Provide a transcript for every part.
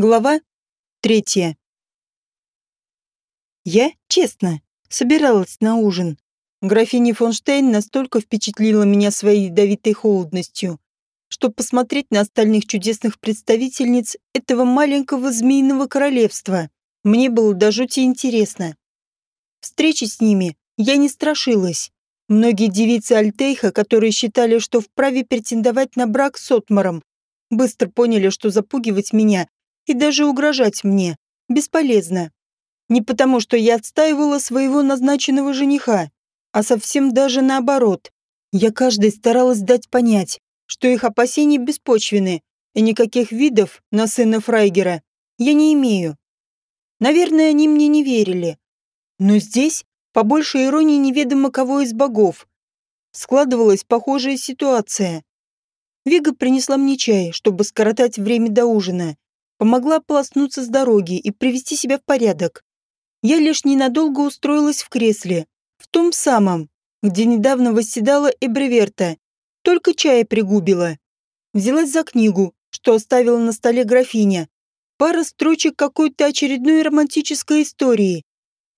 Глава третья. Я, честно, собиралась на ужин. Графиня фонштейн настолько впечатлила меня своей ядовитой холодностью, что посмотреть на остальных чудесных представительниц этого маленького змеиного королевства мне было до жути интересно. Встречи с ними я не страшилась. Многие девицы Альтейха, которые считали, что вправе претендовать на брак с Отмаром, быстро поняли, что запугивать меня и даже угрожать мне бесполезно. Не потому, что я отстаивала своего назначенного жениха, а совсем даже наоборот. Я каждой старалась дать понять, что их опасения беспочвены, и никаких видов на сына Фрайгера я не имею. Наверное, они мне не верили. Но здесь, по большей иронии неведомо кого из богов, складывалась похожая ситуация. Вига принесла мне чай, чтобы скоротать время до ужина, помогла ополоснуться с дороги и привести себя в порядок. Я лишь ненадолго устроилась в кресле, в том самом, где недавно восседала Эбреверта, только чая пригубила. Взялась за книгу, что оставила на столе графиня. Пара строчек какой-то очередной романтической истории.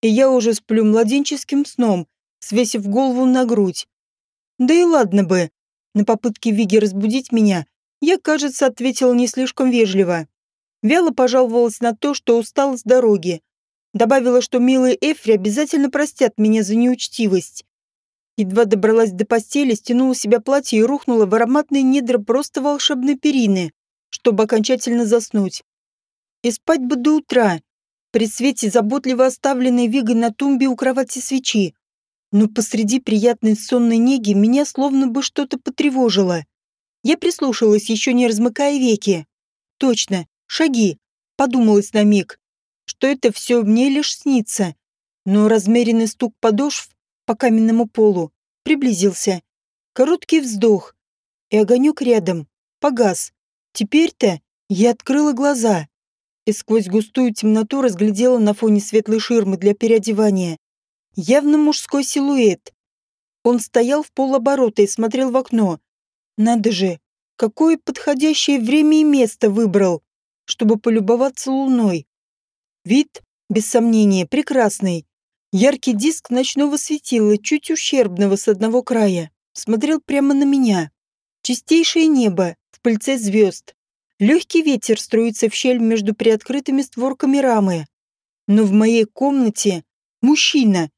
И я уже сплю младенческим сном, свесив голову на грудь. Да и ладно бы. На попытки Виги разбудить меня я, кажется, ответила не слишком вежливо. Вяло пожаловалась на то, что устала с дороги. Добавила, что милые Эфри обязательно простят меня за неучтивость. Едва добралась до постели, стянула себя платье и рухнула в ароматные недра просто волшебной перины, чтобы окончательно заснуть. И спать бы до утра, при свете заботливо оставленной Вигой на тумбе у кровати свечи. Но посреди приятной сонной неги меня словно бы что-то потревожило. Я прислушалась, еще не размыкая веки. Точно, шаги. Подумалось на миг, что это все мне лишь снится. Но размеренный стук подошв по каменному полу приблизился. Короткий вздох, и огонек рядом погас. Теперь-то я открыла глаза и сквозь густую темноту разглядела на фоне светлой ширмы для переодевания явно мужской силуэт. Он стоял в полоборота и смотрел в окно. Надо же, какое подходящее время и место выбрал чтобы полюбоваться луной. Вид, без сомнения, прекрасный. Яркий диск ночного светила, чуть ущербного с одного края, смотрел прямо на меня. Чистейшее небо, в пыльце звезд. Легкий ветер струится в щель между приоткрытыми створками рамы. Но в моей комнате мужчина.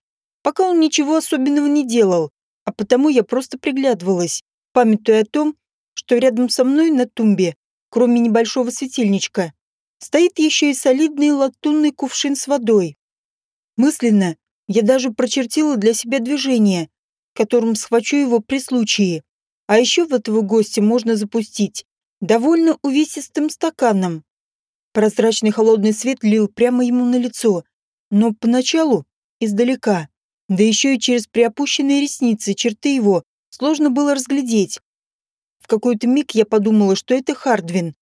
Пока он ничего особенного не делал, а потому я просто приглядывалась, памятуя о том, что рядом со мной на тумбе кроме небольшого светильничка, стоит еще и солидный латунный кувшин с водой. Мысленно я даже прочертила для себя движение, которым схвачу его при случае. А еще в этого гостя можно запустить довольно увесистым стаканом. Прозрачный холодный свет лил прямо ему на лицо, но поначалу издалека, да еще и через приопущенные ресницы черты его сложно было разглядеть. В какой-то миг я подумала, что это Хардвин.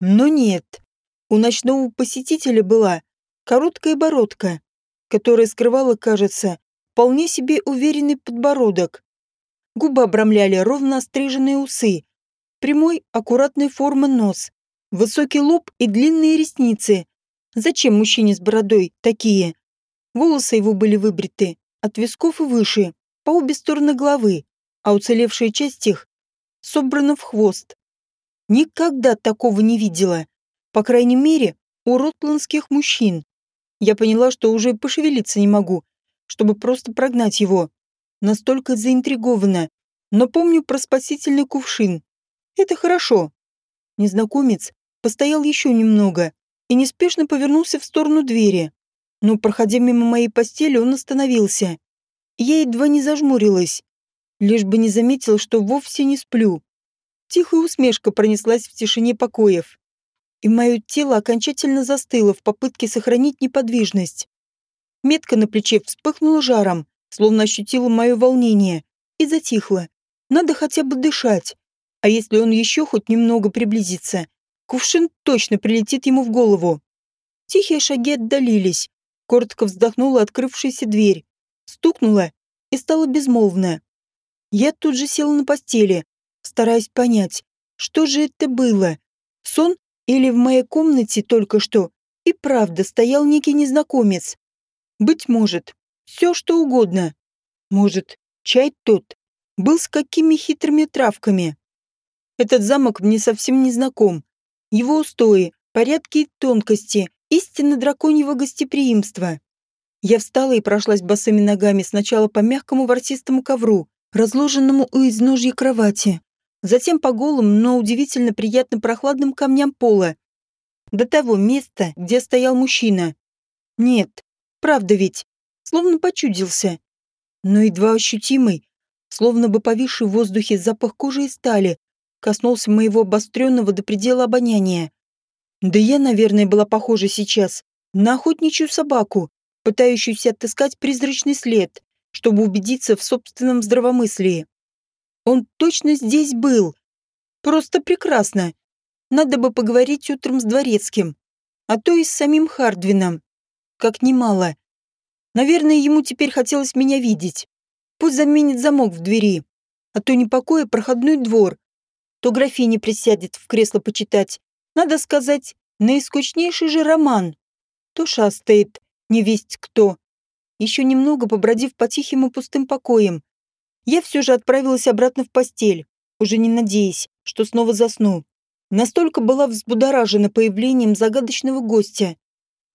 Но нет. У ночного посетителя была короткая бородка, которая скрывала, кажется, вполне себе уверенный подбородок. Губы обрамляли ровно остриженные усы, прямой, аккуратной формы нос, высокий лоб и длинные ресницы. Зачем мужчине с бородой такие? Волосы его были выбриты от висков и выше, по обе стороны головы, а уцелевшая часть их собрана в хвост. Никогда такого не видела. По крайней мере, у ротландских мужчин. Я поняла, что уже пошевелиться не могу, чтобы просто прогнать его. Настолько заинтригована. Но помню про спасительный кувшин. Это хорошо. Незнакомец постоял еще немного и неспешно повернулся в сторону двери. Но, проходя мимо моей постели, он остановился. Я едва не зажмурилась лишь бы не заметил, что вовсе не сплю. Тихая усмешка пронеслась в тишине покоев, и мое тело окончательно застыло в попытке сохранить неподвижность. Метка на плече вспыхнула жаром, словно ощутила мое волнение, и затихла. Надо хотя бы дышать. А если он еще хоть немного приблизится, кувшин точно прилетит ему в голову. Тихие шаги отдалились. Коротко вздохнула открывшаяся дверь. Стукнула и стала безмолвная. Я тут же села на постели, стараясь понять, что же это было. Сон Или в моей комнате только что и правда стоял некий незнакомец. Быть может, все что угодно. Может, чай тот был с какими хитрыми травками. Этот замок мне совсем не знаком. Его устои, порядки и тонкости, истинно драконьего гостеприимства. Я встала и прошлась босыми ногами сначала по мягкому ворсистому ковру, разложенному у изножья кровати, затем по голым, но удивительно приятно прохладным камням пола, до того места, где стоял мужчина. Нет, правда ведь, словно почудился. Но едва ощутимый, словно бы повисший в воздухе запах кожи и стали, коснулся моего обостренного до предела обоняния. Да я, наверное, была похожа сейчас на охотничью собаку, пытающуюся отыскать призрачный след, чтобы убедиться в собственном здравомыслии. Он точно здесь был. Просто прекрасно. Надо бы поговорить утром с дворецким, а то и с самим Хардвином. Как немало. Наверное, ему теперь хотелось меня видеть. Пусть заменит замок в двери, а то не покоя проходной двор. То графиня присядет в кресло почитать. Надо сказать, наискучнейший же роман. То шастает, не весть кто. Еще немного побродив по тихим и пустым покоям, я все же отправилась обратно в постель, уже не надеясь, что снова засну. Настолько была взбудоражена появлением загадочного гостя.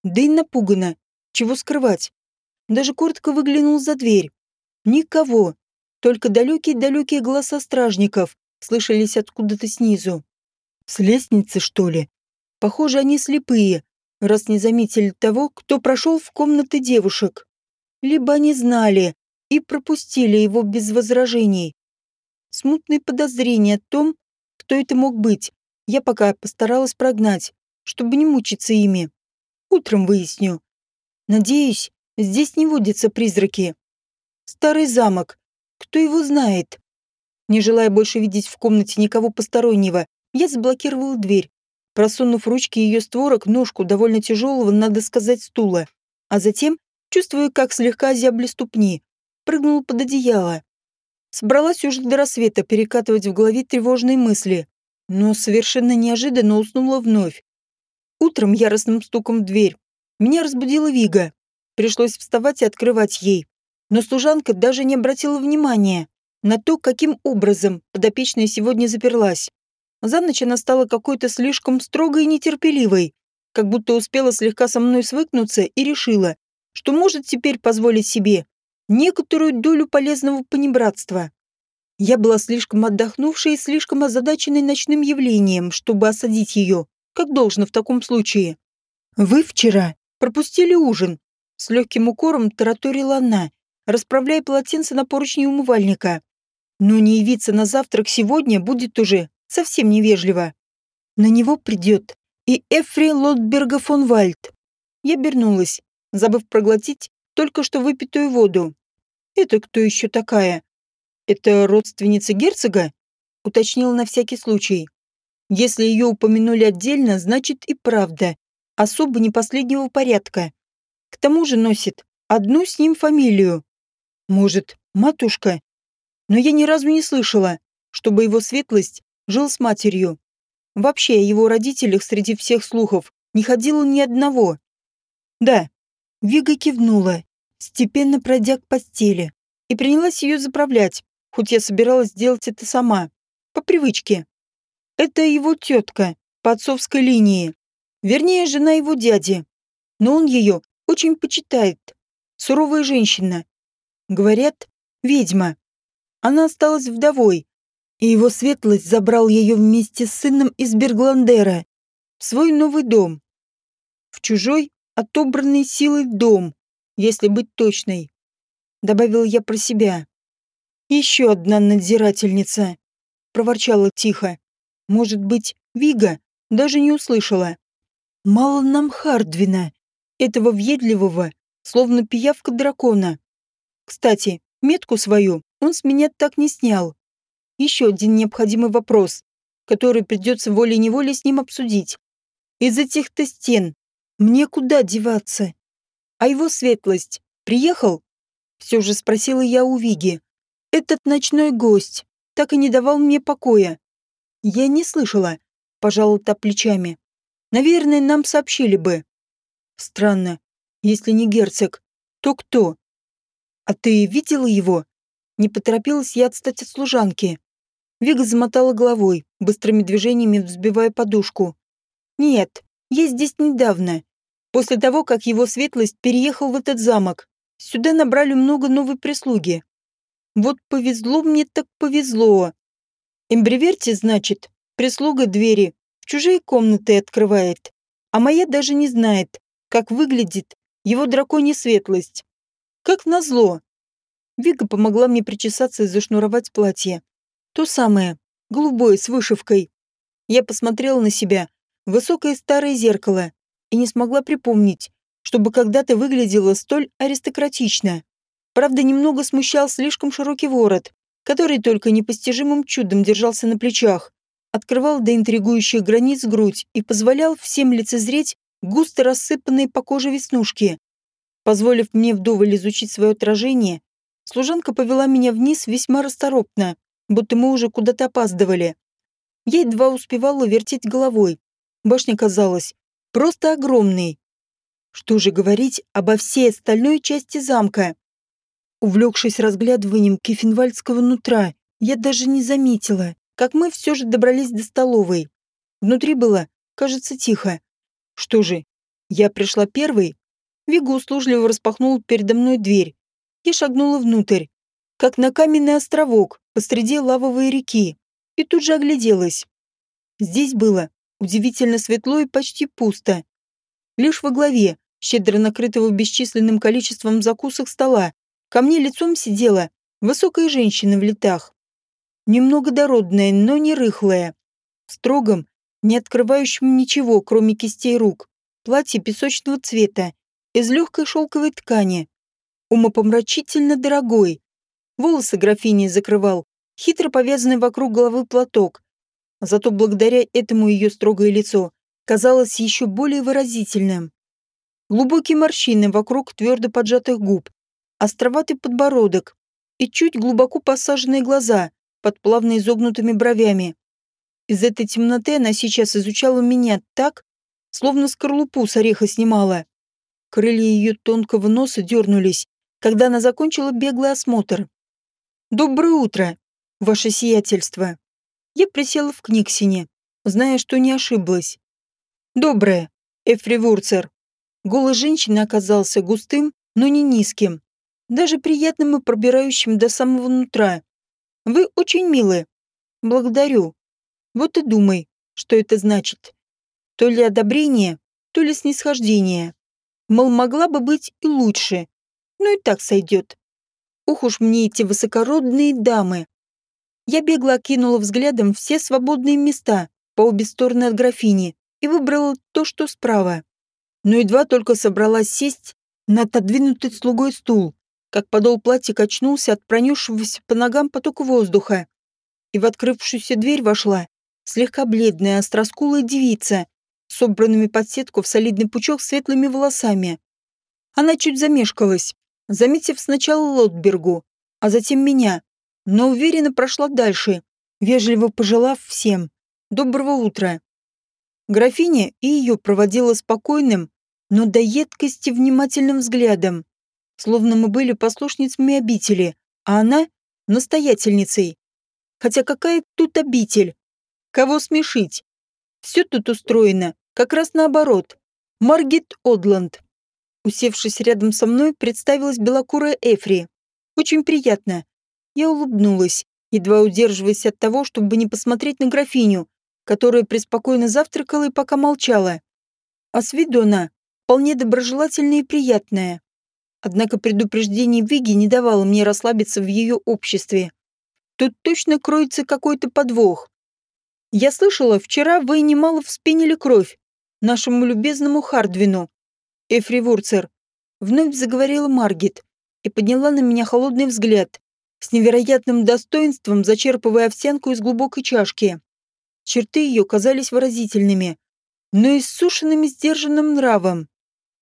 Да и напугана. Чего скрывать. Даже коротко выглянул за дверь. Никого. Только далекие-далекие голоса стражников слышались откуда-то снизу. С лестницы, что ли? Похоже, они слепые, раз не заметили того, кто прошел в комнаты девушек. Либо они знали и пропустили его без возражений. Смутные подозрения о том, кто это мог быть, я пока постаралась прогнать, чтобы не мучиться ими. Утром выясню. Надеюсь, здесь не водятся призраки. Старый замок. Кто его знает? Не желая больше видеть в комнате никого постороннего, я заблокировала дверь, просунув ручки ее створок ножку довольно тяжелого, надо сказать, стула. А затем, чувствуя, как слегка зябли ступни, прыгнула под одеяло. Собралась уже до рассвета перекатывать в голове тревожные мысли но совершенно неожиданно уснула вновь. Утром яростным стуком в дверь меня разбудила Вига. Пришлось вставать и открывать ей. Но служанка даже не обратила внимания на то, каким образом подопечная сегодня заперлась. За ночь она стала какой-то слишком строгой и нетерпеливой, как будто успела слегка со мной свыкнуться и решила, что может теперь позволить себе некоторую долю полезного понебратства. Я была слишком отдохнувшей и слишком озадаченной ночным явлением, чтобы осадить ее, как должно в таком случае. «Вы вчера пропустили ужин», — с легким укором тараторила она, расправляя полотенце на поручни умывальника. «Но не явиться на завтрак сегодня будет уже совсем невежливо. На него придет и Эфри Лотберга фон Вальд». Я обернулась, забыв проглотить только что выпитую воду. «Это кто еще такая?» «Это родственница герцога?» — уточнил на всякий случай. Если ее упомянули отдельно, значит и правда. Особо не последнего порядка. К тому же носит одну с ним фамилию. Может, матушка? Но я ни разу не слышала, чтобы его светлость жил с матерью. Вообще о его родителях среди всех слухов не ходило ни одного. Да, Вига кивнула, степенно пройдя к постели, и принялась ее заправлять, хоть я собиралась сделать это сама, по привычке. Это его тетка, по отцовской линии. Вернее, жена его дяди. Но он ее очень почитает. Суровая женщина. Говорят, ведьма. Она осталась вдовой, и его светлость забрал ее вместе с сыном из Бергландера в свой новый дом. В чужой, отобранный силой дом, если быть точной. Добавил я про себя. Еще одна надзирательница. Проворчала тихо. Может быть, Вига даже не услышала. Мало нам Хардвина, этого въедливого, словно пиявка дракона. Кстати, метку свою он с меня так не снял. Еще один необходимый вопрос, который придется волей-неволей с ним обсудить. Из этих-то стен мне куда деваться? А его светлость приехал? Все же спросила я у Виги. Этот ночной гость так и не давал мне покоя. Я не слышала, пожалуй, та плечами. наверное, нам сообщили бы. Странно. Если не герцог, то кто? А ты видела его? Не поторопилась я отстать от служанки. Вига замотала головой, быстрыми движениями взбивая подушку. Нет, я здесь недавно. После того, как его светлость переехал в этот замок. Сюда набрали много новой прислуги. Вот повезло мне так повезло. Эмбриверти, значит, прислуга двери в чужие комнаты открывает. А моя даже не знает, как выглядит его драконья светлость. Как назло. Вига помогла мне причесаться и зашнуровать платье. То самое, голубое, с вышивкой. Я посмотрела на себя, высокое старое зеркало, и не смогла припомнить, чтобы когда-то выглядело столь аристократично. Правда, немного смущал слишком широкий ворот, который только непостижимым чудом держался на плечах, открывал до интригующих границ грудь и позволял всем лицезреть густо рассыпанные по коже веснушки. Позволив мне вдоволь изучить свое отражение, служанка повела меня вниз весьма расторопно, будто мы уже куда-то опаздывали. Я едва успевала вертеть головой. Башня казалась просто огромной. Что же говорить обо всей остальной части замка? Увлекшись разглядыванием кефенвальдского нутра, я даже не заметила, как мы все же добрались до столовой. Внутри было, кажется, тихо. Что же, я пришла первой? Вига услужливо распахнула передо мной дверь. Я шагнула внутрь, как на каменный островок посреди лавовой реки, и тут же огляделась. Здесь было удивительно светло и почти пусто. Лишь во главе, щедро накрытого бесчисленным количеством закусок стола, Ко мне лицом сидела высокая женщина в летах. Немного дородная, но не рыхлая. В строгом, не открывающем ничего, кроме кистей рук. Платье песочного цвета, из легкой шелковой ткани. Умопомрачительно дорогой. Волосы графини закрывал, хитро повязанный вокруг головы платок. Зато благодаря этому ее строгое лицо казалось еще более выразительным. Глубокие морщины вокруг твердо поджатых губ, островатый подбородок и чуть глубоко посаженные глаза под плавно изогнутыми бровями. Из этой темноты она сейчас изучала меня так, словно скорлупу с ореха снимала. Крылья ее тонкого носа дернулись, когда она закончила беглый осмотр. «Доброе утро, ваше сиятельство!» Я присела в Книксине, зная, что не ошиблась. «Доброе, Эфри Вурцер!» Голос женщины оказался густым, но не низким даже приятным и пробирающим до самого нутра. Вы очень милы. Благодарю. Вот и думай, что это значит. То ли одобрение, то ли снисхождение. Мол, могла бы быть и лучше. Ну и так сойдет. Ух уж мне эти высокородные дамы. Я бегло окинула взглядом все свободные места по обе стороны от графини и выбрала то, что справа. Но едва только собралась сесть на отодвинутый слугой стул, как подол платья качнулся от пронесшегося по ногам потока воздуха. И в открывшуюся дверь вошла слегка бледная, остроскулая девица, собранными под сетку в солидный пучок светлыми волосами. Она чуть замешкалась, заметив сначала Лотбергу, а затем меня, но уверенно прошла дальше, вежливо пожелав всем «доброго утра». Графиня и ее проводила спокойным, но до едкости внимательным взглядом словно мы были послушницами обители, а она — настоятельницей. Хотя какая тут обитель? Кого смешить? Все тут устроено, как раз наоборот. Маргит Одланд. Усевшись рядом со мной, представилась белокурая Эфри. Очень приятно. Я улыбнулась, едва удерживаясь от того, чтобы не посмотреть на графиню, которая преспокойно завтракала и пока молчала. А с виду она вполне доброжелательная и приятная. Однако предупреждение Виги не давало мне расслабиться в ее обществе. Тут точно кроется какой-то подвох. Я слышала, вчера вы немало вспенили кровь нашему любезному Хардвину. Эфри Вурцер. Вновь заговорила Маргит и подняла на меня холодный взгляд, с невероятным достоинством зачерпывая овсянку из глубокой чашки. Черты ее казались выразительными, но иссушенными сдержанным нравом.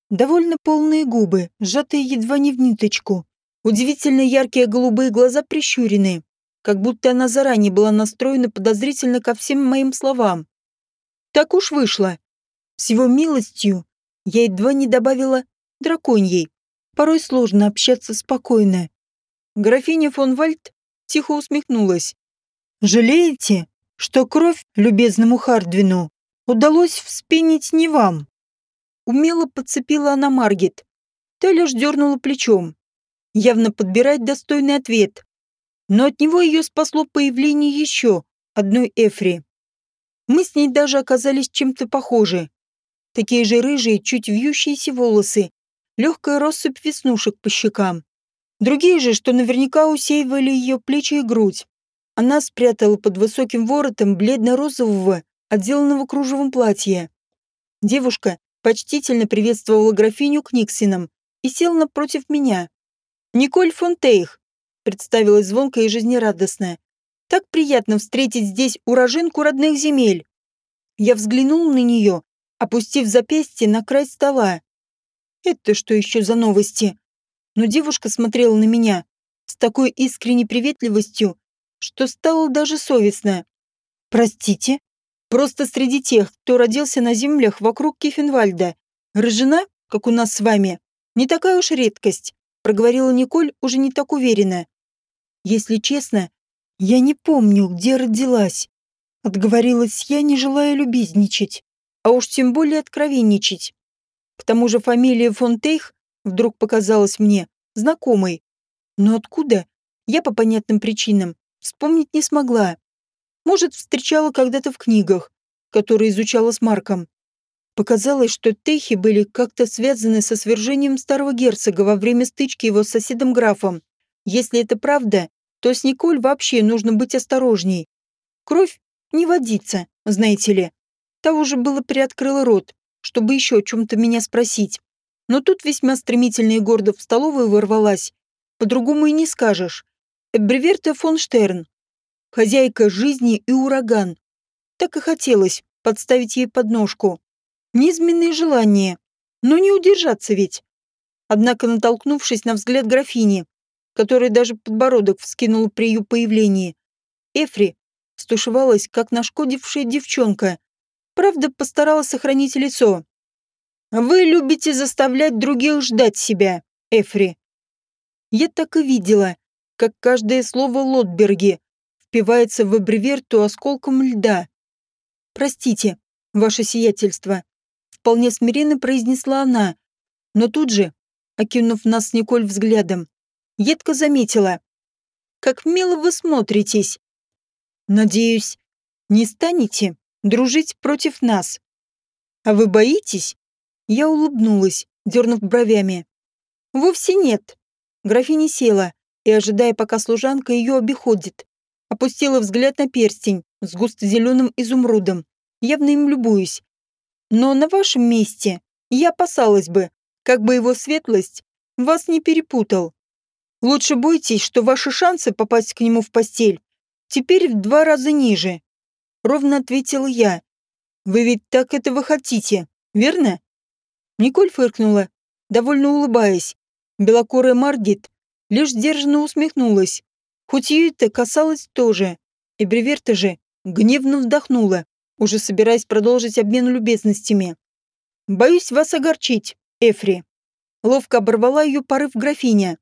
Довольно полные губы, сжатые едва не в ниточку. Удивительно яркие голубые глаза прищурены, как будто она заранее была настроена подозрительно ко всем моим словам. Так уж вышло. С его милостью я едва не добавила драконьей. Порой сложно общаться спокойно. Графиня фон Вальд тихо усмехнулась. «Жалеете, что кровь любезному Хардвину удалось вспенить не вам?» Умело подцепила она Маргет. Та лишь дернула плечом. Явно подбирать достойный ответ. Но от него ее спасло появление еще одной Эфри. Мы с ней даже оказались чем-то похожи. Такие же рыжие, чуть вьющиеся волосы, легкая россыпь веснушек по щекам. Другие же, что наверняка усеивали ее плечи и грудь. Она спрятала под высоким воротом бледно-розового, отделанного кружевом платья. Девушка почтительно приветствовала графиню Книксином и села напротив меня. «Николь фон Тейх», — представилась звонко и жизнерадостная. «Так приятно встретить здесь уроженку родных земель». Я взглянул на нее, опустив запястье на край стола. Это что еще за новости? Но девушка смотрела на меня с такой искренней приветливостью, что стало даже совестно. «Простите?» Просто среди тех, кто родился на землях вокруг Кефенвальда, рыжина, как у нас с вами, не такая уж редкость, проговорила Николь уже не так уверенно. Если честно, я не помню, где родилась. Отговорилась я, не желая любезничать, а уж тем более откровенничать. К тому же фамилия фон Тейх вдруг показалась мне знакомой. Но откуда? Я по понятным причинам вспомнить не смогла. Может, встречала когда-то в книгах, которые изучала с Марком. Показалось, что Тейхи были как-то связаны со свержением старого герцога во время стычки его с соседом-графом. Если это правда, то с Николь вообще нужно быть осторожней. Кровь не водится, знаете ли. Та уже было приоткрыла рот, чтобы еще о чем-то меня спросить. Но тут весьма стремительно и гордо в столовую ворвалась. По-другому и не скажешь. Эбриверта фон Штерн, хозяйка жизни и ураган. Так и хотелось подставить ей подножку. Низменные желания, но не удержаться ведь. Однако, натолкнувшись на взгляд графини, которая даже подбородок вскинула при ее появлении, Эфри стушевалась, как нашкодившая девчонка. Правда, постаралась сохранить лицо. «Вы любите заставлять других ждать себя, Эфри». Я так и видела, как каждое слово Лотберги впивается в абреверту осколком льда. «Простите, ваше сиятельство», — вполне смиренно произнесла она, но тут же, окинув нас с Николь взглядом, едко заметила. «Как мило вы смотритесь. Надеюсь, не станете дружить против нас. А вы боитесь?» Я улыбнулась, дернув бровями. «Вовсе нет». Графиня села и, ожидая, пока служанка ее обиходит, опустила взгляд на перстень с густо-зеленым изумрудом, явно им любуюсь. Но на вашем месте я опасалась бы, как бы его светлость вас не перепутал. Лучше бойтесь, что ваши шансы попасть к нему в постель теперь в два раза ниже. Ровно ответила я. Вы ведь так этого хотите, верно? Николь фыркнула, довольно улыбаясь. Белокорая Маргит лишь сдержанно усмехнулась. Хоть ее это касалось тоже. И Бреверта же гневно вдохнула, уже собираясь продолжить обмен любезностями. «Боюсь вас огорчить, Эфри». Ловко оборвала ее порыв графиня.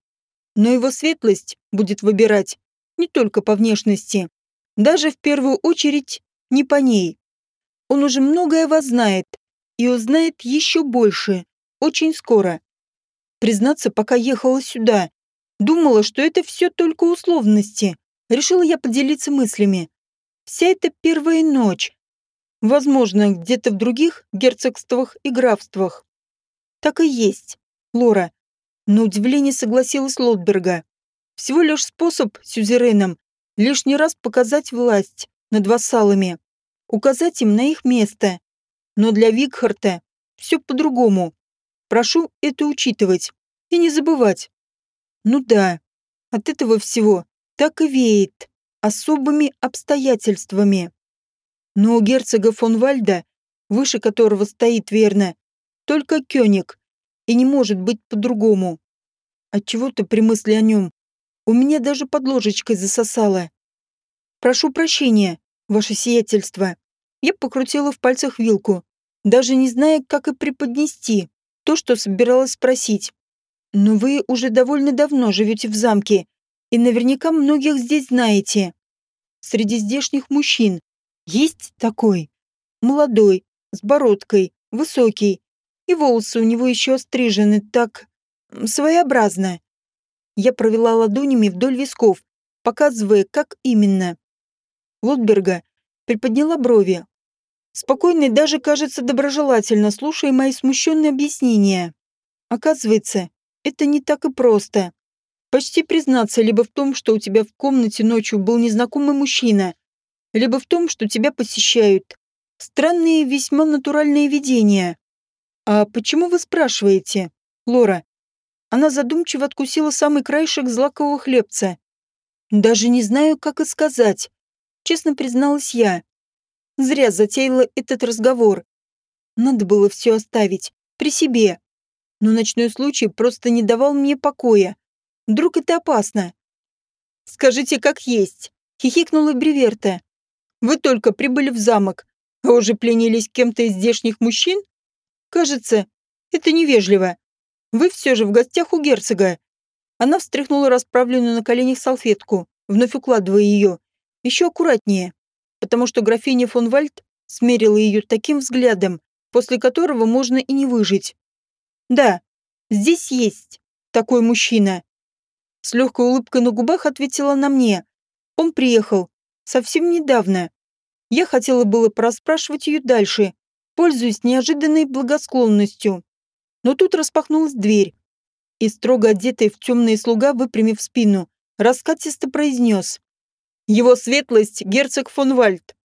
Но его светлость будет выбирать не только по внешности, даже в первую очередь не по ней. Он уже многое вас знает и узнает еще больше, очень скоро. Признаться, пока ехала сюда, Думала, что это все только условности. Решила я поделиться мыслями. Вся эта первая ночь. Возможно, где-то в других герцогствах и графствах. Так и есть, Лора. На удивление согласилась Лотберга. Всего лишь способ сюзеренам лишний раз показать власть над вассалами, указать им на их место. Но для Викхарта все по-другому. Прошу это учитывать и не забывать. Ну да, от этого всего так и веет особыми обстоятельствами. Но у герцога фон Вальда, выше которого стоит верно, только Кёник, и не может быть по-другому. Отчего-то при мысли о нем у меня даже под ложечкой засосало. «Прошу прощения, ваше сиятельство». Я покрутила в пальцах вилку. даже не зная, как и преподнести то, что собиралась спросить. «Но вы уже довольно давно живете в замке, и наверняка многих здесь знаете. Среди здешних мужчин есть такой. Молодой, с бородкой, высокий, и волосы у него еще стрижены так... своеобразно. Я провела ладонями вдоль висков, показывая, как именно. Лотберга приподняла брови. Спокойно даже, кажется, доброжелательно, слушая мои смущенные объяснения. Оказывается, это не так и просто. Почти признаться либо в том, что у тебя в комнате ночью был незнакомый мужчина, либо в том, что тебя посещают. Странные, весьма натуральные видения. «А почему вы спрашиваете, Лора?» Она задумчиво откусила самый краешек злакового хлебца. «Даже не знаю, как и сказать», — честно призналась я. Зря затеяла этот разговор. Надо было все оставить, при себе. Но ночной случай просто не давал мне покоя. Вдруг это опасно? «Скажите, как есть», — хихикнула Бриверта. «Вы только прибыли в замок, а уже пленились кем-то из здешних мужчин? Кажется, это невежливо. Вы все же в гостях у герцога. Она встряхнула расправленную на коленях салфетку, вновь укладывая ее. Еще аккуратнее, потому что графиня фон Вальд смерила ее таким взглядом, после которого можно и не выжить. Да, здесь есть такой мужчина. С легкой улыбкой на губах ответила на мне. Он приехал совсем недавно. Я хотела было проспрашивать ее дальше, пользуясь неожиданной благосклонностью. Но тут распахнулась дверь, и строго одетый в темные слуга, выпрямив спину, раскатисто произнес. «Его светлость — герцог фон Вальд».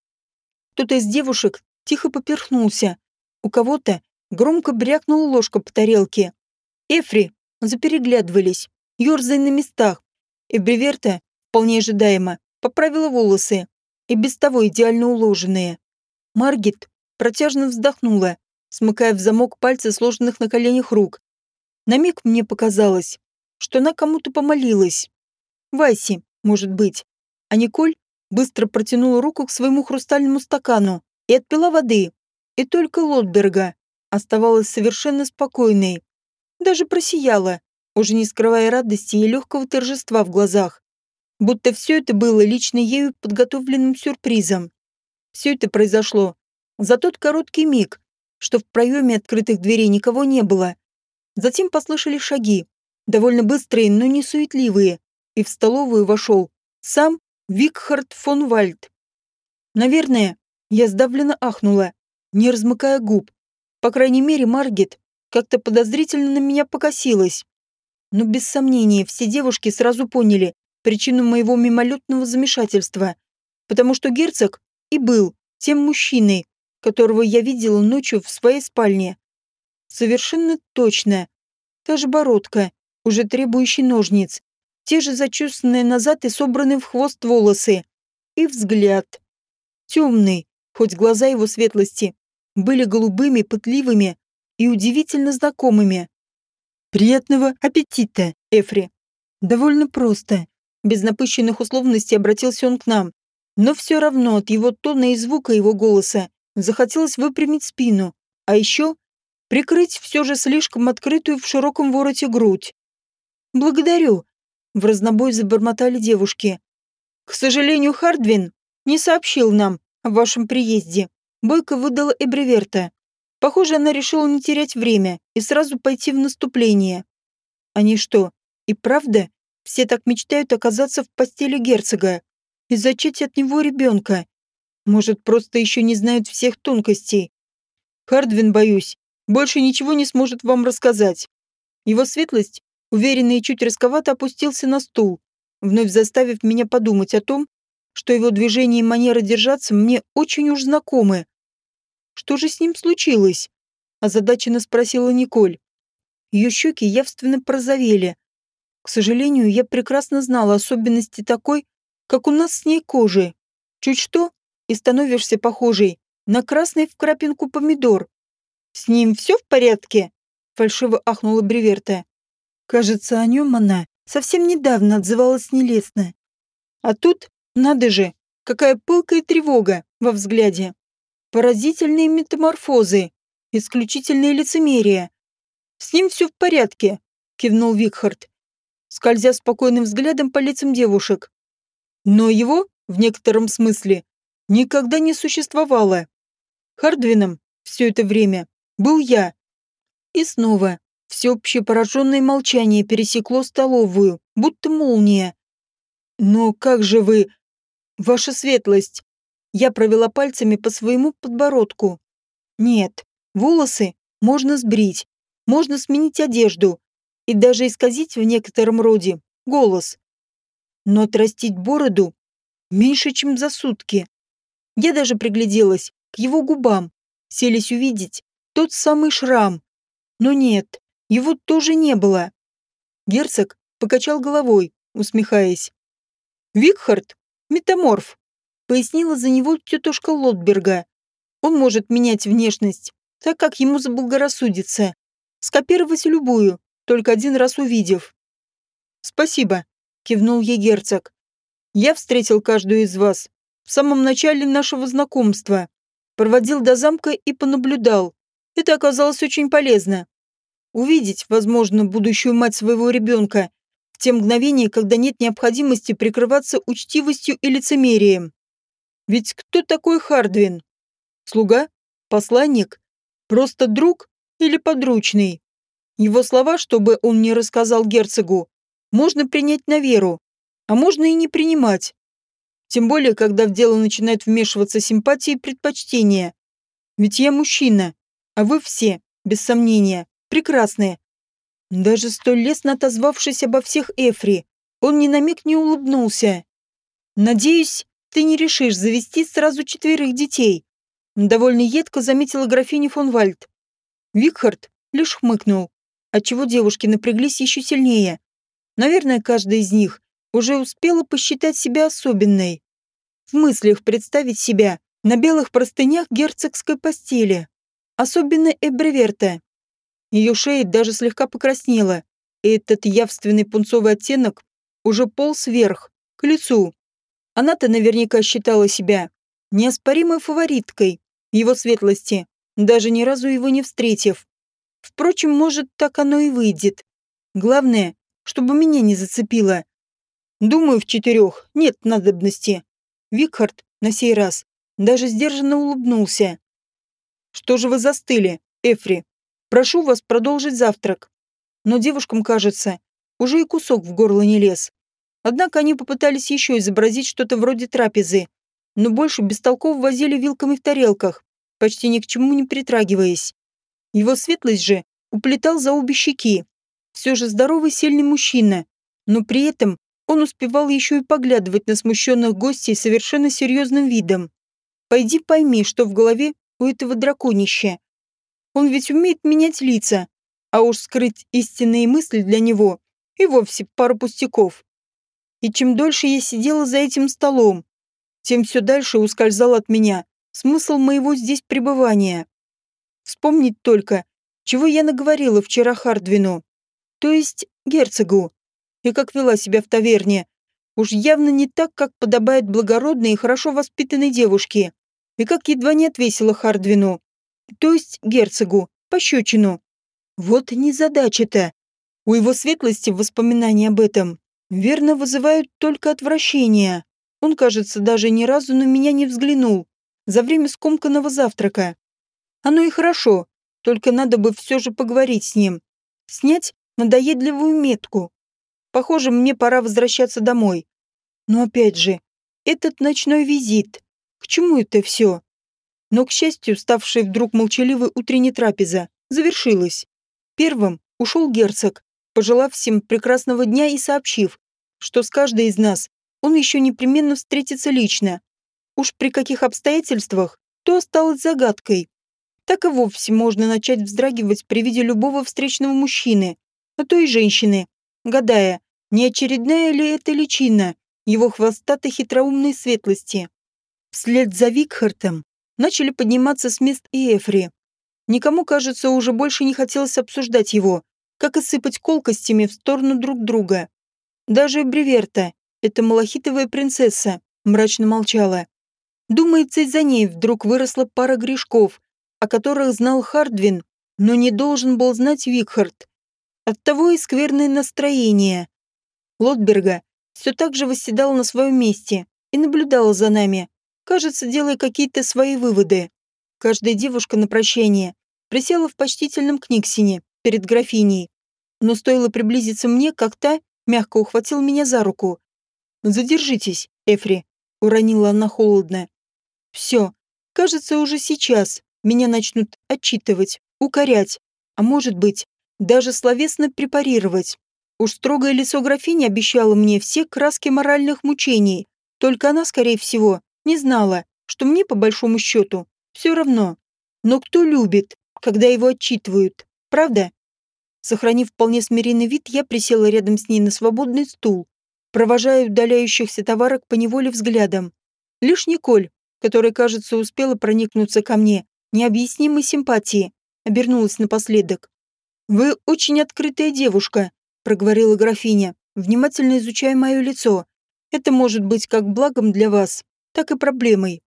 Кто-то из девушек тихо поперхнулся. У кого-то громко брякнула ложка по тарелке. Эфри запереглядывались, ерзая на местах, и Бреверта, вполне ожидаемо, поправила волосы, и без того идеально уложенные. Маргит протяжно вздохнула, смыкая в замок пальцы сложенных на коленях рук. На миг мне показалось, что она кому-то помолилась. Васи, может быть. А Николь быстро протянула руку к своему хрустальному стакану и отпила воды. И только Лотберга оставалась совершенно спокойной. Даже просияла, уже не скрывая радости и легкого торжества в глазах. Будто все это было лично ею подготовленным сюрпризом. Все это произошло за тот короткий миг, что в проеме открытых дверей никого не было. Затем послышались шаги, довольно быстрые, но не суетливые, и в столовую вошел сам Викхард фон Вальд. Наверное, я сдавленно ахнула, не размыкая губ. По крайней мере, Маргет как-то подозрительно на меня покосилась. Но без сомнения все девушки сразу поняли причину моего мимолетного замешательства, потому что герцог и был тем мужчиной, которого я видела ночью в своей спальне. Совершенно точно. Та же бородка, уже требующий ножниц. Те же зачесанные назад и собранные в хвост волосы. И взгляд. Темный, хоть глаза его светлости были голубыми, пытливыми и удивительно знакомыми. «Приятного аппетита, Эфри!» Довольно просто. Без напыщенных условностей обратился он к нам. Но все равно от его тона и звука его голоса Захотелось выпрямить спину, а еще прикрыть все же слишком открытую в широком вороте грудь. «Благодарю», — в разнобой забормотали девушки. «К сожалению, Хардвин не сообщил нам о вашем приезде», — Бойко выдала Эбреверта. Похоже, она решила не терять время и сразу пойти в наступление. Они что, и правда, все так мечтают оказаться в постели герцога и зачать от него ребенка? Может, просто еще не знают всех тонкостей. Хардвин, боюсь, больше ничего не сможет вам рассказать. Его светлость, уверенно и чуть рисковато опустился на стул, вновь заставив меня подумать о том, что его движение и манера держаться мне очень уж знакомы. Что же с ним случилось? Озадаченно спросила Николь. Ее щеки явственно прозовели. К сожалению, я прекрасно знала особенности такой, как у нас с ней кожи. Чуть что, и становишься похожей на красный в крапинку помидор. С ним все в порядке? Фальшиво ахнула Бреверта. Кажется, о нем она совсем недавно отзывалась нелестно. А тут, надо же, какая пылкая тревога во взгляде. Поразительные метаморфозы. исключительное лицемерие. С ним все в порядке, кивнул Викхард, скользя спокойным взглядом по лицам девушек. Но его, в некотором смысле, никогда не существовало. Хардвином все это время был я. И снова всеобщее пораженное молчание пересекло столовую, будто молния. «Но как же вы...» «Ваша светлость!» Я провела пальцами по своему подбородку. «Нет, волосы можно сбрить, можно сменить одежду и даже исказить в некотором роде голос. Но отрастить бороду меньше, чем за сутки. Я даже пригляделась к его губам, селись увидеть тот самый шрам. Но нет, его тоже не было. Герцог покачал головой, усмехаясь. «Викхард — метаморф», — пояснила за него тетушка Лотберга. «Он может менять внешность, так как ему заблагорассудится, скопировать любую, только один раз увидев». «Спасибо», — кивнул ей герцог. «Я встретил каждую из вас в самом начале нашего знакомства, проводил до замка и понаблюдал. Это оказалось очень полезно. Увидеть, возможно, будущую мать своего ребенка в те мгновения, когда нет необходимости прикрываться учтивостью и лицемерием. Ведь кто такой Хардвин? Слуга? Посланник? Просто друг или подручный? Его слова, чтобы он не рассказал герцогу, можно принять на веру, а можно и не принимать. Тем более, когда в дело начинают вмешиваться симпатии и предпочтения. Ведь я мужчина, а вы все, без сомнения, прекрасные. Даже столь лестно отозвавшись обо всех Эфри, он ни на миг не улыбнулся. «Надеюсь, ты не решишь завести сразу четверых детей», довольно едко заметила графиня фон Вальд. Викхард лишь хмыкнул, отчего девушки напряглись еще сильнее. Наверное, каждая из них уже успела посчитать себя особенной. В мыслях представить себя на белых простынях герцогской постели. Особенно Эбреверта. Ее шея даже слегка покраснела, и этот явственный пунцовый оттенок уже полз вверх, к лицу. Она-то наверняка считала себя неоспоримой фавориткой его светлости, даже ни разу его не встретив. Впрочем, может, так оно и выйдет. Главное, чтобы меня не зацепило. Думаю, в четырех нет надобности. Викхард на сей раз даже сдержанно улыбнулся. Что же вы застыли, Эфри? Прошу вас продолжить завтрак. Но девушкам, кажется, уже и кусок в горло не лез. Однако они попытались еще изобразить что-то вроде трапезы, но больше бестолково возили вилками в тарелках, почти ни к чему не притрагиваясь. Его светлость же уплетал за обе щеки. Все же здоровый сильный мужчина, но при этом он успевал еще и поглядывать на смущенных гостей совершенно серьезным видом. Пойди пойми, что в голове у этого драконища. Он ведь умеет менять лица, а уж скрыть истинные мысли для него и вовсе пару пустяков. И чем дольше я сидела за этим столом, тем все дальше ускользал от меня смысл моего здесь пребывания. Вспомнить только, чего я наговорила вчера Хардвину, то есть герцогу, и как вела себя в таверне. Уж явно не так, как подобает благородной и хорошо воспитанной девушке, и как едва не отвесила Хардвину то есть герцогу, пощечину. Вот незадача-то. У его светлости воспоминания об этом верно вызывают только отвращение. Он, кажется, даже ни разу на меня не взглянул за время скомканного завтрака. Оно и хорошо, только надо бы все же поговорить с ним. Снять надоедливую метку. Похоже, мне пора возвращаться домой. Но опять же, этот ночной визит. К чему это все? Но, к счастью, ставшая вдруг молчаливой утренняя трапеза завершилась. Первым ушел герцог, пожелав всем прекрасного дня и сообщив, что с каждой из нас он еще непременно встретится лично. Уж при каких обстоятельствах, то осталось загадкой. Так и вовсе можно начать вздрагивать при виде любого встречного мужчины, а то и женщины, гадая, не очередная ли это личина его хвостатой хитроумной светлости. Вслед за Викхартом начали подниматься с мест и Эфри. Никому, кажется, уже больше не хотелось обсуждать его, как и сыпать колкостями в сторону друг друга. Даже Бреверта, эта малахитовая принцесса, мрачно молчала. Думается, из-за ней вдруг выросла пара грешков, о которых знал Хардвин, но не должен был знать Викхард. Оттого и скверное настроение. Лотберга все так же восседал на своем месте и наблюдал за нами, кажется, делая какие-то свои выводы. Каждая девушка на прощание присела в почтительном книгсине перед графиней, но стоило приблизиться мне, как та мягко ухватила меня за руку. «Задержитесь, Эфри», — уронила она холодно. «Все, кажется, уже сейчас меня начнут отчитывать, укорять, а может быть, даже словесно препарировать. Уж строгое лицо графини обещало мне все краски моральных мучений, только она, скорее всего, не знала, что мне, по большому счету, все равно. Но кто любит, когда его отчитывают, правда? Сохранив вполне смиренный вид, я присела рядом с ней на свободный стул, провожая удаляющихся товарок по неволе взглядом. Лишь Николь, которая, кажется, успела проникнуться ко мне необъяснимой симпатии, обернулась напоследок. «Вы очень открытая девушка», — проговорила графиня, внимательно изучая мое лицо. «Это может быть как благом для вас, так и проблемой».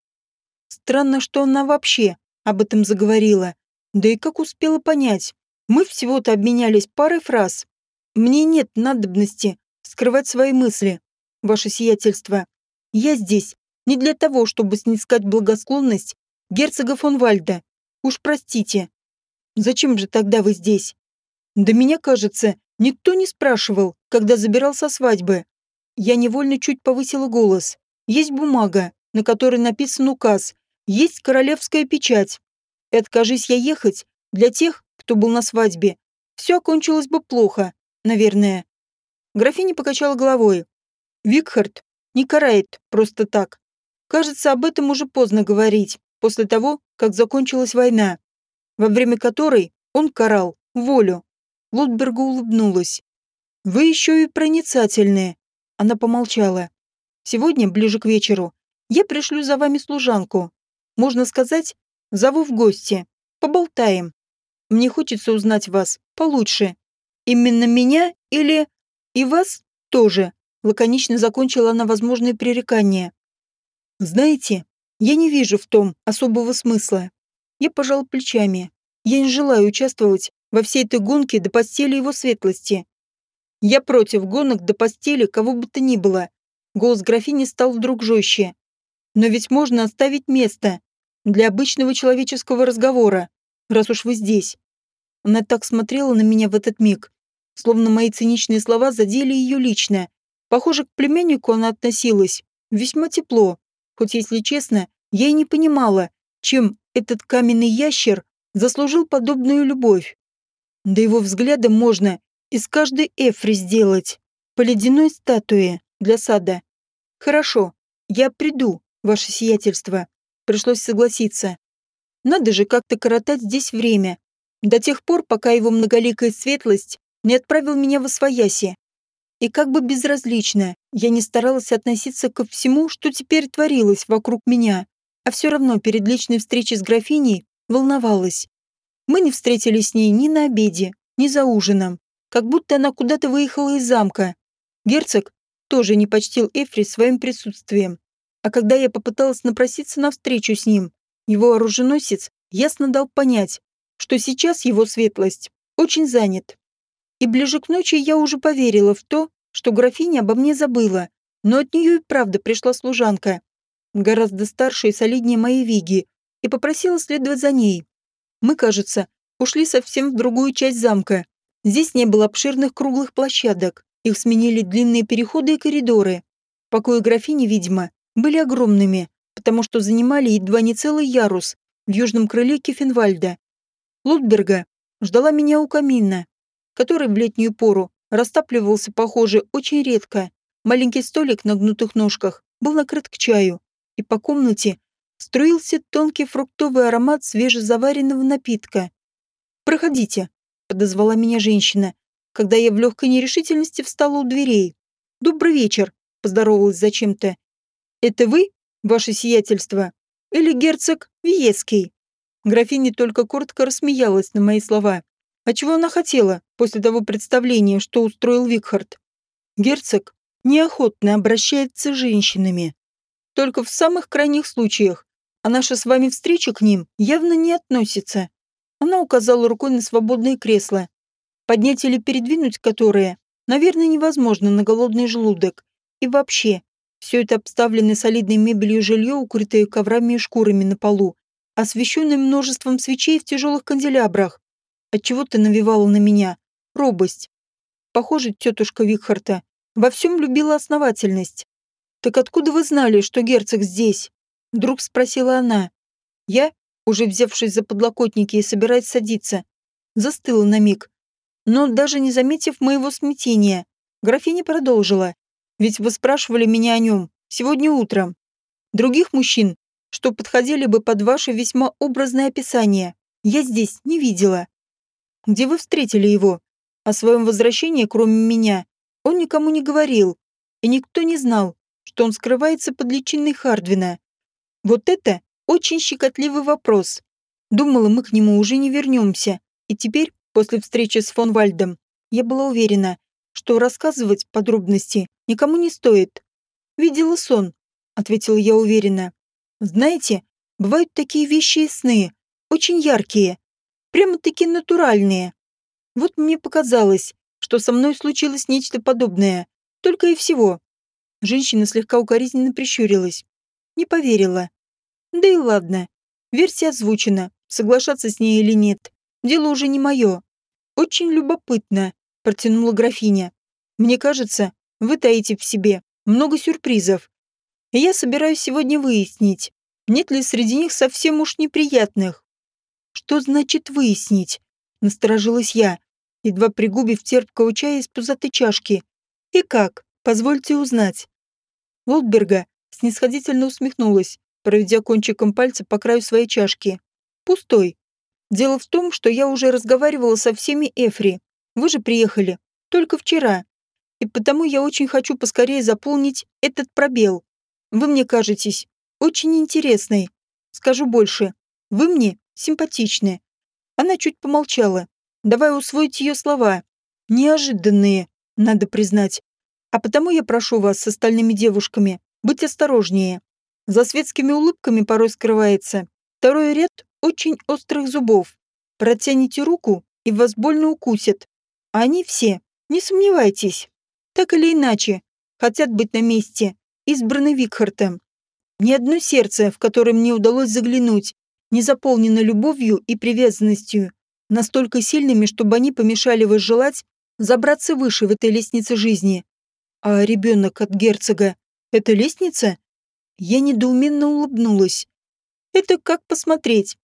Странно, что она вообще об этом заговорила. Да и как успела понять. Мы всего-то обменялись парой фраз. Мне нет надобности скрывать свои мысли, ваше сиятельство. Я здесь не для того, чтобы снискать благосклонность герцога фон Вальда. Уж простите. Зачем же тогда вы здесь? Да меня, кажется, никто не спрашивал, когда забирал со свадьбы. Я невольно чуть повысила голос. Есть бумага, на которой написан указ. Есть королевская печать. И откажись я ехать, для тех, кто был на свадьбе, все окончилось бы плохо, наверное. Графиня покачала головой. Викхард не карает просто так. Кажется, об этом уже поздно говорить, после того, как закончилась война, во время которой он карал волю. Лотбергу улыбнулась. «Вы еще и проницательные». Она помолчала. «Сегодня, ближе к вечеру, я пришлю за вами служанку. Можно сказать, зову в гости. Поболтаем. Мне хочется узнать вас получше. Именно меня или... И вас тоже». Лаконично закончила она возможное пререкание. Знаете, я не вижу в том особого смысла. Я пожал плечами. Я не желаю участвовать во всей этой гонке до постели его светлости. Я против гонок до постели кого бы то ни было. Голос графини стал вдруг жестче. Но ведь можно оставить место для обычного человеческого разговора, раз уж вы здесь. Она так смотрела на меня в этот миг, словно мои циничные слова задели ее лично. Похоже, к племяннику она относилась весьма тепло. Хоть, если честно, я и не понимала, чем этот каменный ящер заслужил подобную любовь. Да его взглядом можно из каждой эфри сделать по ледяной статуе для сада. Хорошо, я приду, ваше сиятельство. Пришлось согласиться. Надо же как-то коротать здесь время, до тех пор, пока его многоликая светлость не отправил меня в освояси. И как бы безразлично, я не старалась относиться ко всему, что теперь творилось вокруг меня, а все равно перед личной встречей с графиней волновалась. Мы не встретились с ней ни на обеде, ни за ужином, как будто она куда-то выехала из замка. Герцог тоже не почтил Эфри своим присутствием. А когда я попыталась напроситься на встречу с ним, его оруженосец ясно дал понять, что сейчас его светлость очень занят. И ближе к ночи я уже поверила в то, что графиня обо мне забыла, но от нее и правда пришла служанка, гораздо старше и солиднее моей Виги, и попросила следовать за ней. Мы, кажется, ушли совсем в другую часть замка. Здесь не было обширных круглых площадок, их сменили длинные переходы и коридоры. Покои графини, видимо, были огромными, потому что занимали едва не целый ярус в южном крыле Кефенвальда. Лутберга ждала меня у камина, который в летнюю пору растапливался, похоже, очень редко. Маленький столик на гнутых ножках был накрыт к чаю, и по комнате струился тонкий фруктовый аромат свежезаваренного напитка. «Проходите», — подозвала меня женщина, когда я в легкой нерешительности встала у дверей. «Добрый вечер», — поздоровалась зачем-то. «Это вы, ваше сиятельство? Или герцог Виеский?» Графиня только коротко рассмеялась на мои слова. А чего она хотела после того представления, что устроил Викхард? Герцог неохотно обращается с женщинами. Только в самых крайних случаях, а наша с вами встреча к ним явно не относится. Она указала рукой на свободное кресло, поднять или передвинуть которое, наверное, невозможно на голодный желудок. И вообще, все это обставленное солидной мебелью жилье, укрытое коврами и шкурами на полу, освещенное множеством свечей в тяжелых канделябрах. Отчего-то навевало на меня робость. Похоже, тетушка Викхарта во всем любила основательность. «Так откуда вы знали, что герцог здесь?» Вдруг спросила она. Я, уже взявшись за подлокотники и собираясь садиться, застыла на миг. Но даже не заметив моего смятения, графиня продолжила. «Ведь вы спрашивали меня о нем сегодня утром. Других мужчин, что подходили бы под ваше весьма образное описание, я здесь не видела. Где вы встретили его? О своем возвращении, кроме меня, он никому не говорил, и никто не знал, что он скрывается под личиной Хардвина. Вот это очень щекотливый вопрос. Думала, мы к нему уже не вернемся. И теперь, после встречи с фон Вальдом, я была уверена, что рассказывать подробности никому не стоит. «Видела сон», — ответила я уверенно. «Знаете, бывают такие вещи и сны, очень яркие, прямо-таки натуральные. Вот мне показалось, что со мной случилось нечто подобное, только и всего. Женщина слегка укоризненно прищурилась. Не поверила. Да и ладно. Версия озвучена. Соглашаться с ней или нет. Дело уже не мое. Очень любопытно, протянула графиня. Мне кажется, вы таите в себе много сюрпризов. И я собираюсь сегодня выяснить, нет ли среди них совсем уж неприятных. Что значит выяснить? Насторожилась я, едва пригубив терпкого чая из пузатой чашки. И как? Позвольте узнать. Волтберга снисходительно усмехнулась, проведя кончиком пальца по краю своей чашки. «Пустой. Дело в том, что я уже разговаривала со всеми Эфри. Вы же приехали. Только вчера. И потому я очень хочу поскорее заполнить этот пробел. Вы мне кажетесь очень интересной. Скажу больше. Вы мне симпатичны». Она чуть помолчала, давая усвоить ее слова. Неожиданные, надо признать. А потому я прошу вас с остальными девушками быть осторожнее. За светскими улыбками порой скрывается второй ряд очень острых зубов. Протяните руку, и вас больно укусят. Они все, не сомневайтесь, так или иначе, хотят быть на месте, избраны Викхартом. Ни одно сердце, в которое мне удалось заглянуть, не заполнено любовью и привязанностью, настолько сильными, чтобы они помешали возжелать забраться выше в этой лестнице жизни. А ребенок от герцога — это лестница? Я недоуменно улыбнулась. Это как посмотреть.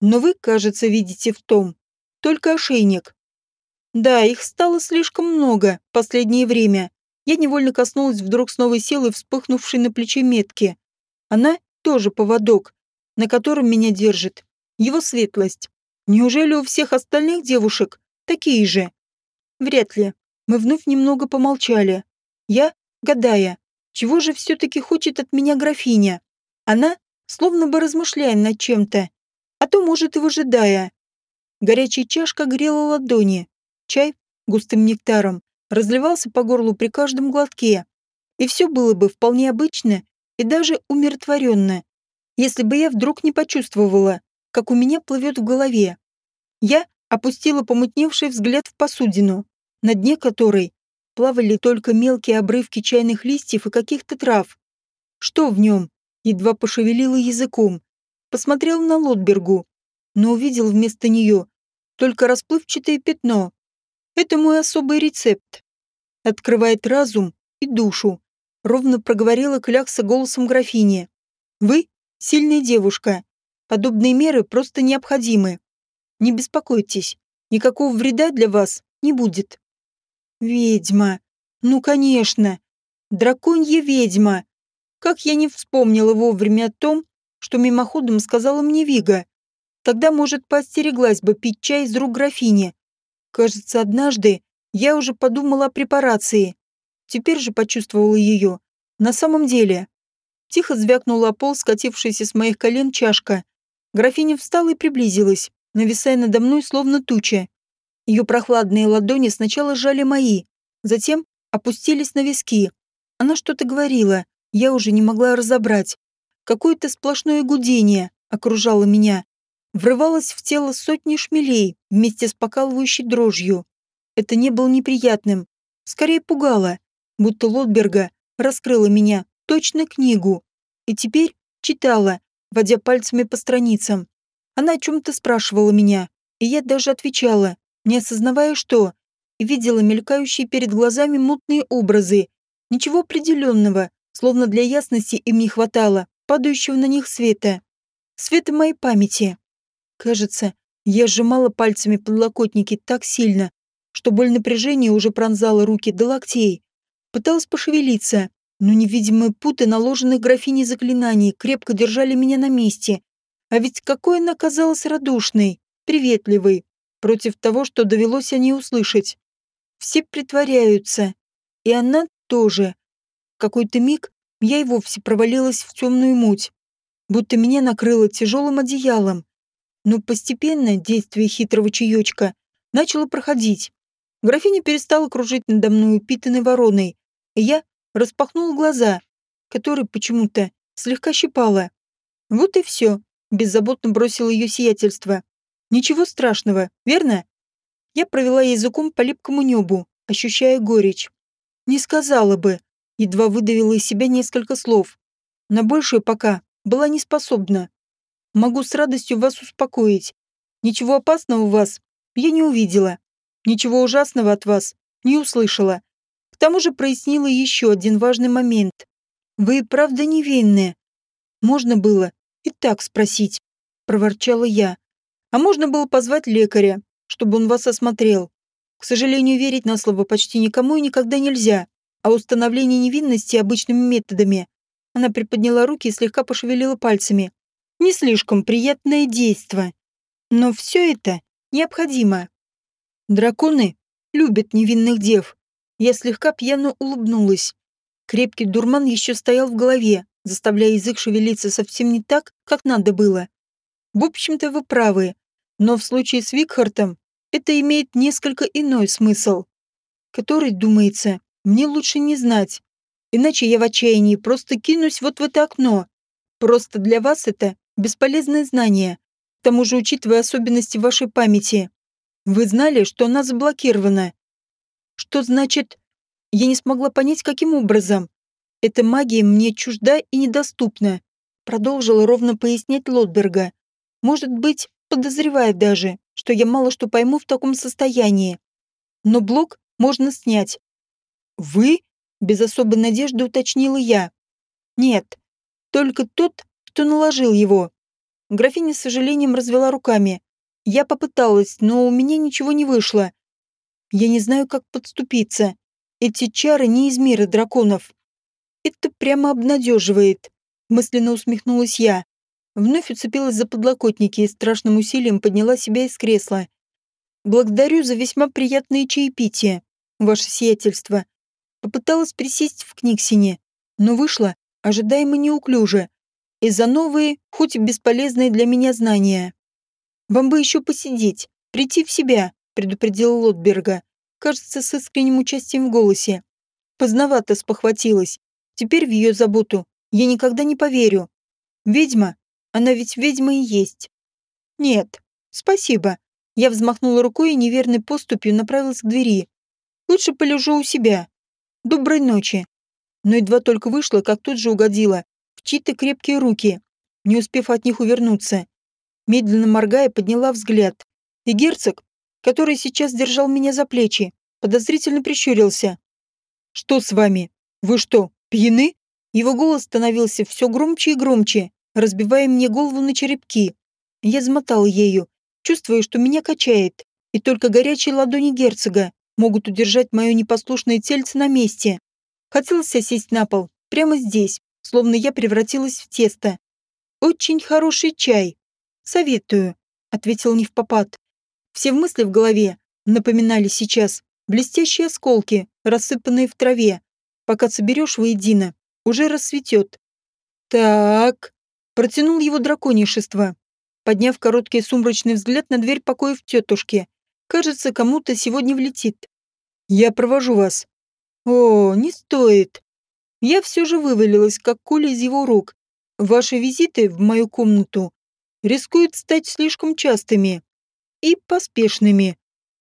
Но вы, кажется, видите в том. Только ошейник. Да, их стало слишком много в последнее время. Я невольно коснулась вдруг с новой силой вспыхнувшей на плече метки. Она тоже поводок, на котором меня держит. Его светлость. Неужели у всех остальных девушек такие же? Вряд ли. Мы вновь немного помолчали. Я, гадая, чего же все-таки хочет от меня графиня? Она, словно бы размышляя над чем-то, а то, может, и выжидая. Горячая чашка грела ладони. Чай густым нектаром разливался по горлу при каждом глотке. И все было бы вполне обычно и даже умиротворенно, если бы я вдруг не почувствовала, как у меня плывет в голове. Я опустила помутневший взгляд в посудину, на дне которой плавали только мелкие обрывки чайных листьев и каких-то трав. Что в нем? Едва пошевелила языком. Посмотрел на Лотбергу, но увидел вместо нее только расплывчатое пятно. Это мой особый рецепт. Открывает разум и душу. Ровно проговорила клякса голосом графини. Вы сильная девушка. Подобные меры просто необходимы. Не беспокойтесь, никакого вреда для вас не будет. Ведьма. Ну, конечно. Драконья ведьма. Как я не вспомнила вовремя о том, что мимоходом сказала мне Вига. Тогда, может, поостереглась бы пить чай из рук графини. Кажется, однажды я уже подумала о препарации. Теперь же почувствовала ее. На самом деле. Тихо звякнула о пол скатившаяся с моих колен чашка. Графиня встала и приблизилась, нависая надо мной словно туча. Ее прохладные ладони сначала сжали мои, затем опустились на виски. Она что-то говорила, я уже не могла разобрать. Какое-то сплошное гудение окружало меня. Врывалось в тело сотни шмелей вместе с покалывающей дрожью. Это не было неприятным, скорее пугало, будто Лотберга раскрыла меня, точно книгу, и теперь читала, водя пальцами по страницам. Она о чем-то спрашивала меня, и я даже отвечала, не осознавая что, и видела мелькающие перед глазами мутные образы. Ничего определенного, словно для ясности им не хватало, падающего на них света. Света моей памяти. Кажется, я сжимала пальцами подлокотники так сильно, что боль напряжения уже пронзала руки до локтей. Пыталась пошевелиться, но невидимые путы наложенных графиней заклинаний крепко держали меня на месте. А ведь какой она казалась радушной, приветливой, против того, что довелось о ней услышать. Все притворяются. И она тоже. В какой-то миг я и вовсе провалилась в темную муть, будто меня накрыло тяжелым одеялом. Но постепенно действие хитрого чаечка начало проходить. Графиня перестала кружить надо мной упитанной вороной, и я распахнул глаза, которые почему-то слегка щипало. Вот и все, беззаботно бросил ее сиятельство. Ничего страшного, верно? Я провела языком по липкому небу, ощущая горечь. Не сказала бы, едва выдавила из себя несколько слов. На большее пока была не способна. Могу с радостью вас успокоить. Ничего опасного у вас я не увидела. Ничего ужасного от вас не услышала. К тому же прояснила еще один важный момент. Вы правда невинные. Можно было и так спросить, проворчала я. А можно было позвать лекаря, чтобы он вас осмотрел. К сожалению, верить на слово почти никому и никогда нельзя. А установление невинности обычными методами. Она приподняла руки и слегка пошевелила пальцами. Не слишком приятное действо. Но все это необходимо. Драконы любят невинных дев. Я слегка пьяно улыбнулась. Крепкий дурман еще стоял в голове, заставляя язык шевелиться совсем не так, как надо было. В общем-то, вы правы, но в случае с Викхартом это имеет несколько иной смысл, который, думается, мне лучше не знать. Иначе я в отчаянии просто кинусь вот в это окно. Просто для вас это бесполезное знание. К тому же, учитывая особенности вашей памяти, вы знали, что она заблокирована. Что значит... Я не смогла понять, каким образом. Эта магия мне чужда и недоступна. Продолжила ровно пояснять Лотберга. Может быть, подозревает даже, что я мало что пойму в таком состоянии. Но блок можно снять. Вы? Без особой надежды уточнила я. Нет, только тот, кто наложил его. Графиня с сожалением развела руками. Я попыталась, но у меня ничего не вышло. Я не знаю, как подступиться. Эти чары не из мира драконов. Это прямо обнадеживает. Мысленно усмехнулась я. Вновь уцепилась за подлокотники и страшным усилием подняла себя из кресла. Благодарю за весьма приятное чаепитие, ваше сиятельство. Попыталась присесть в Книксине, но вышла ожидаемо неуклюже из-за новые, хоть и бесполезные для меня знания. «Вам бы еще посидеть, прийти в себя», — предупредила Лотберга, кажется, с искренним участием в голосе. Поздновато спохватилась. Теперь в ее заботу я никогда не поверю. Ведьма? Она ведь ведьма и есть. Нет, спасибо. Я взмахнула рукой и неверной поступью направилась к двери. Лучше полежу у себя. Доброй ночи. Но едва только вышла, как тут же угодила в чьи-то крепкие руки, не успев от них увернуться медленно моргая, подняла взгляд. И герцог, который сейчас держал меня за плечи, подозрительно прищурился. «Что с вами? Вы что, пьяны?» Его голос становился все громче и громче, разбивая мне голову на черепки. Я замотал ею, чувствуя, что меня качает, и только горячие ладони герцога могут удержать мое непослушное тельце на месте. Хотелось сесть на пол, прямо здесь, словно я превратилась в тесто. Очень хороший чай, «Советую», — ответил невпопад. Все мысли в голове напоминали сейчас блестящие осколки, рассыпанные в траве. Пока соберешь воедино, уже рассветет. «Так», — протянул его драконишество, подняв короткий сумрачный взгляд на дверь покоев тетушки. «Кажется, кому-то сегодня влетит. Я провожу вас». «О, не стоит». Я все же вывалилась, как куля из его рук. Ваши визиты в мою комнату рискуют стать слишком частыми и поспешными.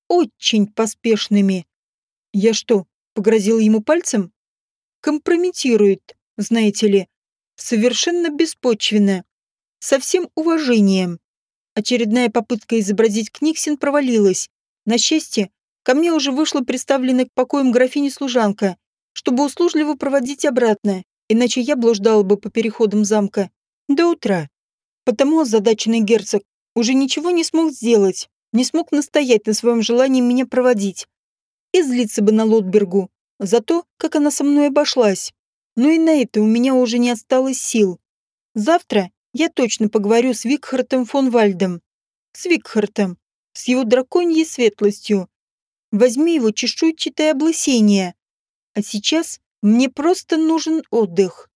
Очень поспешными. Я что, погрозил ему пальцем? Компрометирует, знаете ли. Совершенно беспочвенно. Со всем уважением. Очередная попытка изобразить Книксин провалилась. На счастье, ко мне уже вышла представленная к покоям графини служанка, чтобы услужливо проводить обратно, иначе я блуждала бы по переходам замка до утра. Потому озадаченный герцог уже ничего не смог сделать, не смог настоять на своем желании меня проводить. И злиться бы на Лотбергу за то, как она со мной обошлась. Но и на это у меня уже не осталось сил. Завтра я точно поговорю с Викхартом фон Вальдом. С Викхартом. С его драконьей светлостью. Возьми его чешуйчатое облысение. А сейчас мне просто нужен отдых.